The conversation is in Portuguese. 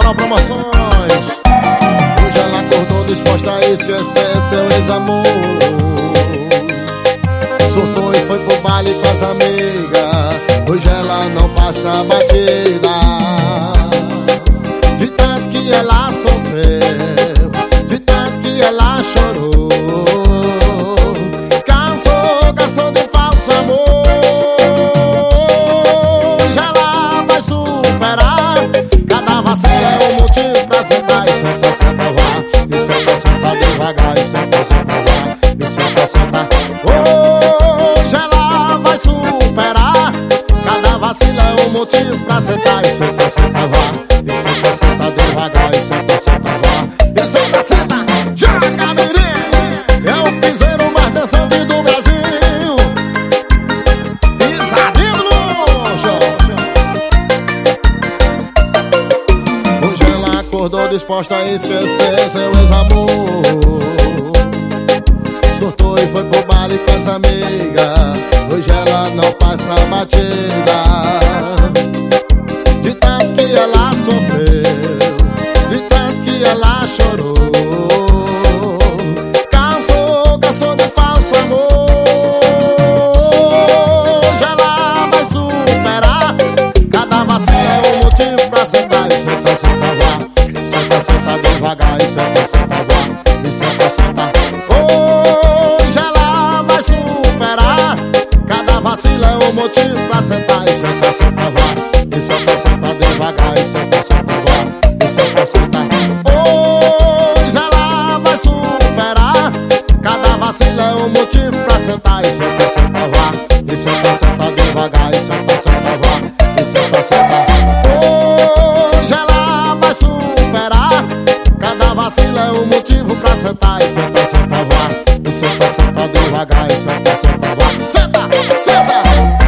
Moral Promoções. Hoje ela acordou disposta a esquecer seu ex-amor. Surtou e foi pro baile com as amigas. Hoje ela não passa batida. De tanto que ela sofreu De tanto que ela chorou. Senta, senta, vá E senta, senta Hoje ela vai superar Cada vacina é um motivo pra sentar e senta, senta, vá. E senta, senta devagar e senta, senta, vá. E senta, senta, Jacamirim É o piseiro mais dançante do Brasil. Pisadinho luxo Hoje ela acordou disposta a esquecer seu ex-amor Surtou e foi pro baile com as amigas. Hoje ela não passa batida. De tanto que ela sofreu De tanto que ela chorou. Cansou, cansou de falso amor. Hoje ela vai superar. Cada vacina é um motivo pra sentar. E senta, senta, vá. Senta, senta devagar e senta, senta, vá. E senta, senta motivo pra sentar e senta, senta, vá E senta, senta devagar e senta, senta, vá E senta, senta Hoje ela vai superar Cada vacila é um motivo pra sentar e senta, senta, vá E senta, senta devagar e senta, senta, vá E senta, senta Hoje ela vai superar Cada vacila é um motivo pra sentar e senta, senta, vá E senta, senta devagar e senta, senta, vá Senta, senta